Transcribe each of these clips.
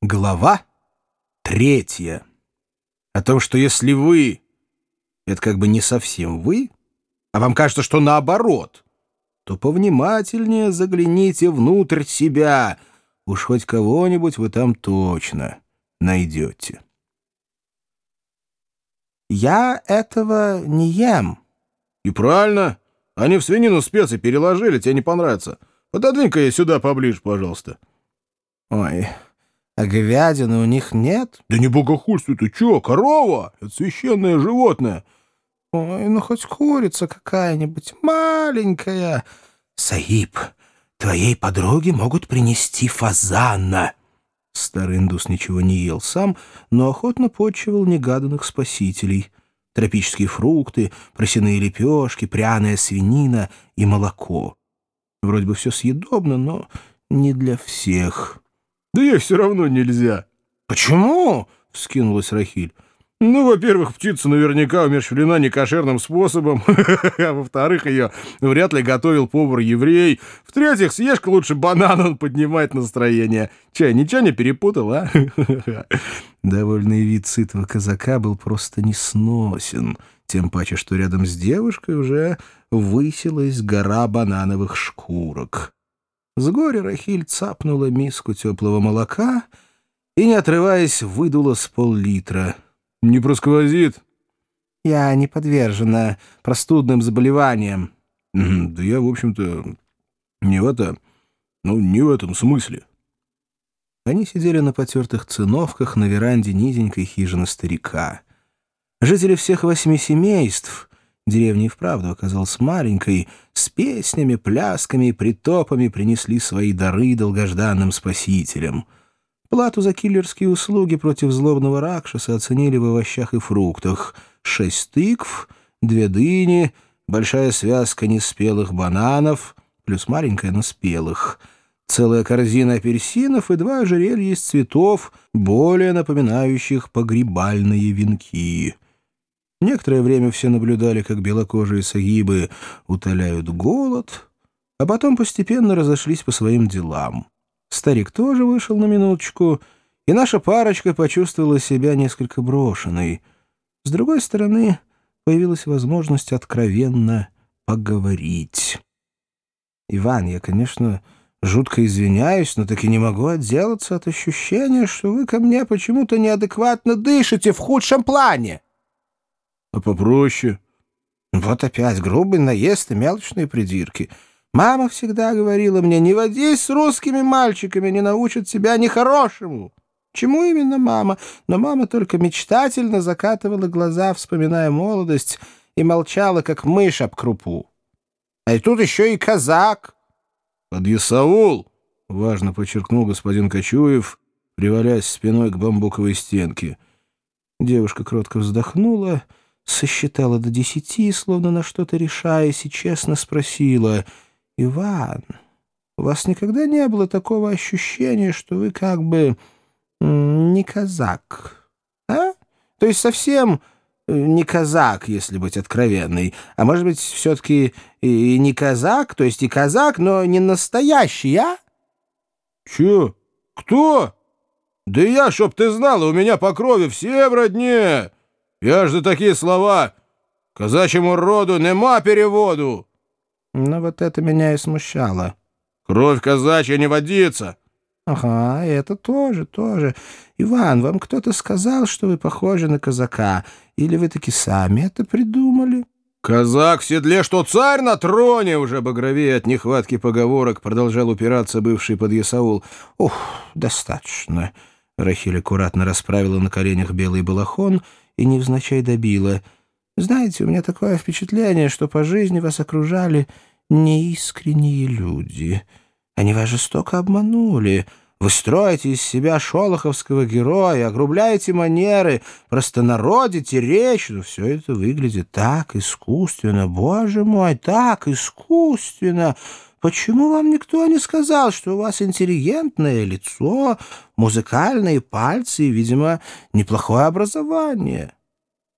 Глава третья. О том, что если вы — это как бы не совсем вы, а вам кажется, что наоборот, то повнимательнее загляните внутрь себя. Уж хоть кого-нибудь вы там точно найдете. «Я этого не ем». «И правильно. Они в свинину специи переложили, тебе не понравится. Пододвинь-ка я сюда поближе, пожалуйста». «Ой...» А говядины у них нет? Да не богохульствуй ты, чё, корова? Это священное животное. Ой, ну хоть курица какая-нибудь маленькая. Саиб, твоей подруге могут принести фазана. Старый индус ничего не ел сам, но охотно почивал негаданных спасителей. Тропические фрукты, просяные лепешки, пряная свинина и молоко. Вроде бы все съедобно, но не для всех. Да ей все равно нельзя. Почему? — вскинулась Рахиль. Ну, во-первых, птица наверняка умерщвлена некошерным способом, а во-вторых, ее вряд ли готовил повар-еврей. В-третьих, съешь-ка лучше банан, он поднимает настроение. Чай, ничего не перепутал, а? Довольный вид сытого казака был просто несносен, тем паче, что рядом с девушкой уже высилась гора банановых шкурок. С горя Рахиль цапнула миску теплого молока и, не отрываясь, выдула с пол-литра. «Не просквозит?» «Я не подвержена простудным заболеваниям». «Да я, в общем-то, не в это... Ну, не в этом смысле». Они сидели на потертых циновках на веранде низенькой хижины старика. Жители всех восьми семейств — Деревня и вправду оказалась маленькой, с песнями, плясками и притопами принесли свои дары долгожданным спасителям. Плату за киллерские услуги против злобного ракшаса оценили в овощах и фруктах. Шесть тыкв, две дыни, большая связка неспелых бананов, плюс маленькая, но спелых, целая корзина апельсинов и два ожерелья из цветов, более напоминающих погребальные венки — Некоторое время все наблюдали, как белокожие сагибы утоляют голод, а потом постепенно разошлись по своим делам. Старик тоже вышел на минуточку, и наша парочка почувствовала себя несколько брошенной. С другой стороны, появилась возможность откровенно поговорить. «Иван, я, конечно, жутко извиняюсь, но таки не могу отделаться от ощущения, что вы ко мне почему-то неадекватно дышите в худшем плане». А попроще? Вот опять грубый наезд и мелочные придирки. Мама всегда говорила мне, не водись с русскими мальчиками, не научат тебя нехорошему. Чему именно мама? Но мама только мечтательно закатывала глаза, вспоминая молодость, и молчала, как мышь об крупу. А и тут еще и казак. «Подъясаул!» — важно подчеркнул господин Кочуев, привалясь спиной к бамбуковой стенке. Девушка кротко вздохнула — сосчитала до десяти, словно на что-то решаясь, и честно спросила, «Иван, у вас никогда не было такого ощущения, что вы как бы не казак, а? То есть совсем э, не казак, если быть откровенной, а может быть, все-таки и не казак, то есть и казак, но не настоящий, а?» «Че? Кто?» «Да я, чтоб ты знала, у меня по крови все в родне!» Я ж за такие слова казачьему роду нема переводу. Ну вот это меня и смущало. Кровь казачья не водится. Ага, это тоже, тоже. Иван, вам кто-то сказал, что вы похожи на казака, или вы таки сами это придумали? Казак в седле, что царь на троне, уже багровее от нехватки поговорок, продолжал упираться бывший подъясаул. Ух, достаточно. Рахиль аккуратно расправила на коленях белый балахон и невзначай добила. «Знаете, у меня такое впечатление, что по жизни вас окружали неискренние люди. Они вас жестоко обманули». Вы строите из себя шолоховского героя, огрубляете манеры, простонародите речь, но все это выглядит так искусственно, боже мой, так искусственно. Почему вам никто не сказал, что у вас интеллигентное лицо, музыкальные пальцы и, видимо, неплохое образование?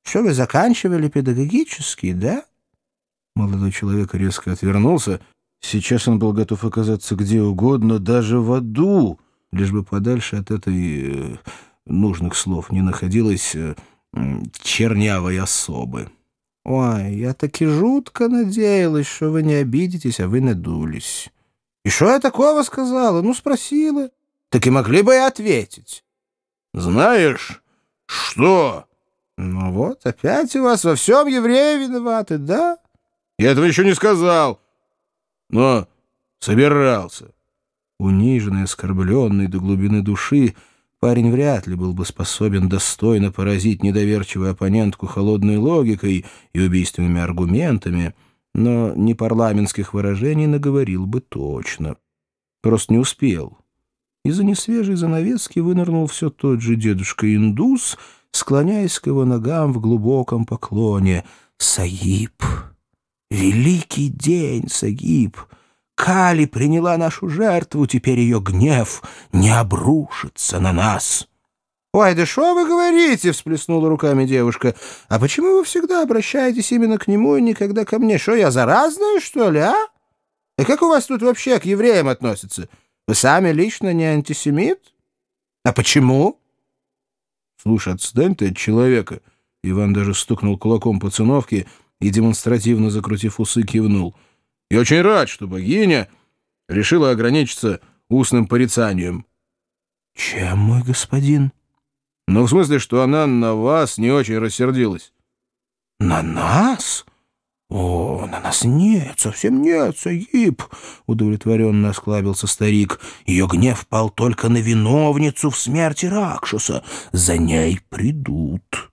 Что вы заканчивали педагогический, да? Молодой человек резко отвернулся. Сейчас он был готов оказаться где угодно, даже в аду, лишь бы подальше от этой э, нужных слов не находилась э, чернявой особы. «Ой, я таки жутко надеялась, что вы не обидитесь, а вы надулись. И что я такого сказала? Ну, спросила. Так и могли бы и ответить». «Знаешь, что?» «Ну вот, опять у вас во всем евреи виноваты, да?» «Я этого еще не сказал, но собирался». Униженный, оскорбленный до глубины души, парень вряд ли был бы способен достойно поразить недоверчивую оппонентку холодной логикой и убийственными аргументами, но не парламентских выражений наговорил бы точно. Просто не успел. Из-за несвежей занавески вынырнул все тот же дедушка-индус, склоняясь к его ногам в глубоком поклоне. «Сагиб! Великий день, Сагиб!» Кали приняла нашу жертву, теперь ее гнев не обрушится на нас. — Ой, да что вы говорите? — всплеснула руками девушка. — А почему вы всегда обращаетесь именно к нему и никогда ко мне? Что, я заразная, что ли, а? И как у вас тут вообще к евреям относятся? Вы сами лично не антисемит? А почему? — Слушай, отстань ты от человека. Иван даже стукнул кулаком по циновке и, демонстративно закрутив усы, кивнул — и очень рад, что богиня решила ограничиться устным порицанием. — Чем, мой господин? — Ну, в смысле, что она на вас не очень рассердилась. — На нас? О, на нас нет, совсем нет, Сагиб, — удовлетворенно осклабился старик. Ее гнев пал только на виновницу в смерти Ракшуса. За ней придут.